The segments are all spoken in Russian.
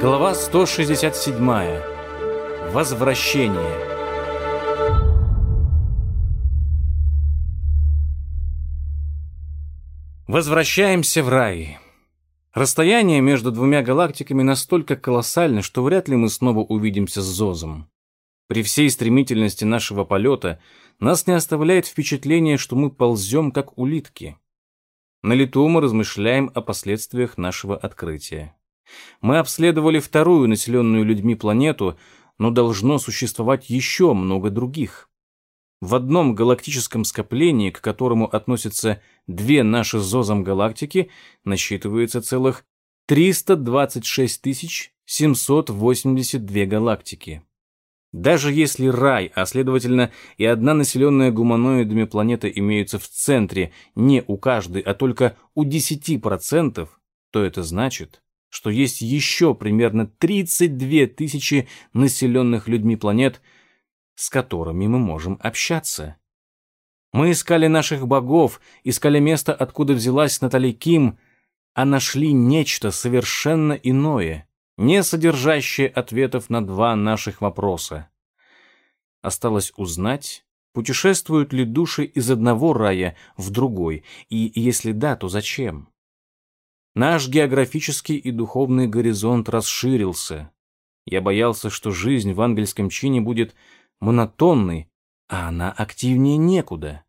Глава 167. Возвращение. Возвращаемся в рай. Расстояние между двумя галактиками настолько колоссально, что вряд ли мы снова увидимся с Зозом. При всей стремительности нашего полета нас не оставляет впечатление, что мы ползем как улитки. На лету мы размышляем о последствиях нашего открытия. Мы обследовали вторую населенную людьми планету, но должно существовать еще много других. В одном галактическом скоплении, к которому относятся две наши зозом галактики, насчитывается целых 326 782 галактики. Даже если рай, а следовательно и одна населенная гуманоидами планета имеются в центре не у каждой, а только у 10%, то это значит, что есть еще примерно 32 тысячи населенных людьми планет, с которыми мы можем общаться. Мы искали наших богов, искали место, откуда взялась Натали Ким, а нашли нечто совершенно иное, не содержащее ответов на два наших вопроса. Осталось узнать, путешествуют ли души из одного рая в другой, и если да, то зачем? Наш географический и духовный горизонт расширился. Я боялся, что жизнь в ангельском чине будет монотонной, а она активнее некуда.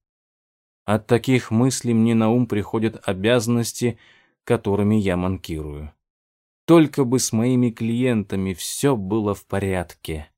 От таких мыслей мне на ум приходят обязанности, которыми я манкирую. Только бы с моими клиентами все было в порядке.